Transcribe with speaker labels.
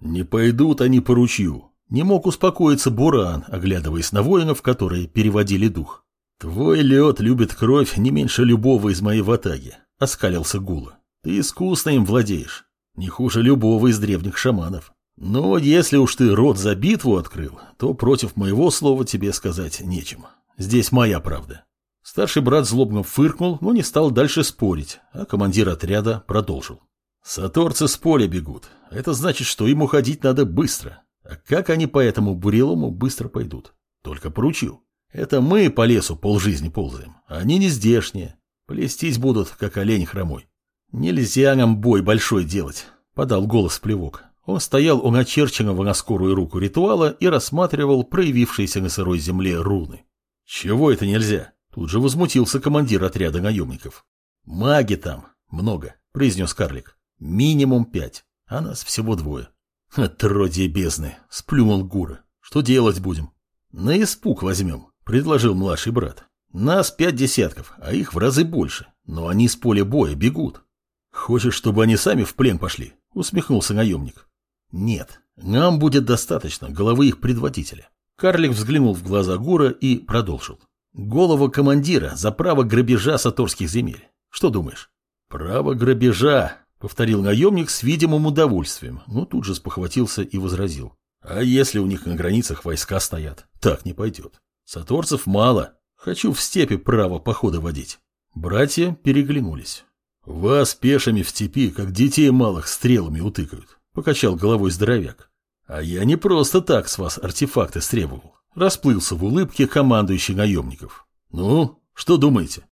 Speaker 1: Не пойдут они по ручью. Не мог успокоиться Буран, оглядываясь на воинов, которые переводили дух. Твой лед любит кровь не меньше любого из моей ватаги, оскалился Гула. Ты искусно им владеешь. Не хуже любого из древних шаманов. Но если уж ты рот за битву открыл, то против моего слова тебе сказать нечем. Здесь моя правда. Старший брат злобно фыркнул, но не стал дальше спорить, а командир отряда продолжил. Саторцы с поля бегут. Это значит, что им уходить надо быстро. А как они по этому бурелому быстро пойдут? Только поручил. Это мы по лесу полжизни ползаем, а они не здешние. Плестись будут, как олень хромой. Нельзя нам бой большой делать, подал голос плевок. Он стоял у начерченного на скорую руку ритуала и рассматривал проявившиеся на сырой земле руны. «Чего это нельзя?» Тут же возмутился командир отряда наемников. «Маги там много», — произнес карлик. «Минимум пять, а нас всего двое». «Отродье бездны!» — сплюнул Гура. «Что делать будем?» «На испуг возьмем», — предложил младший брат. «Нас пять десятков, а их в разы больше, но они с поля боя бегут». «Хочешь, чтобы они сами в плен пошли?» — усмехнулся наемник. Нет, нам будет достаточно головы их предводителя. Карлик взглянул в глаза Гура и продолжил. Голова командира за право грабежа саторских земель. Что думаешь? Право грабежа, повторил наемник с видимым удовольствием, но тут же спохватился и возразил. А если у них на границах войска стоят? Так не пойдет. Саторцев мало. Хочу в степи право похода водить. Братья переглянулись. Вас пешими в степи, как детей малых, стрелами утыкают. — покачал головой здоровяк. «А я не просто так с вас артефакты стребовал». Расплылся в улыбке командующий наемников. «Ну, что думаете?»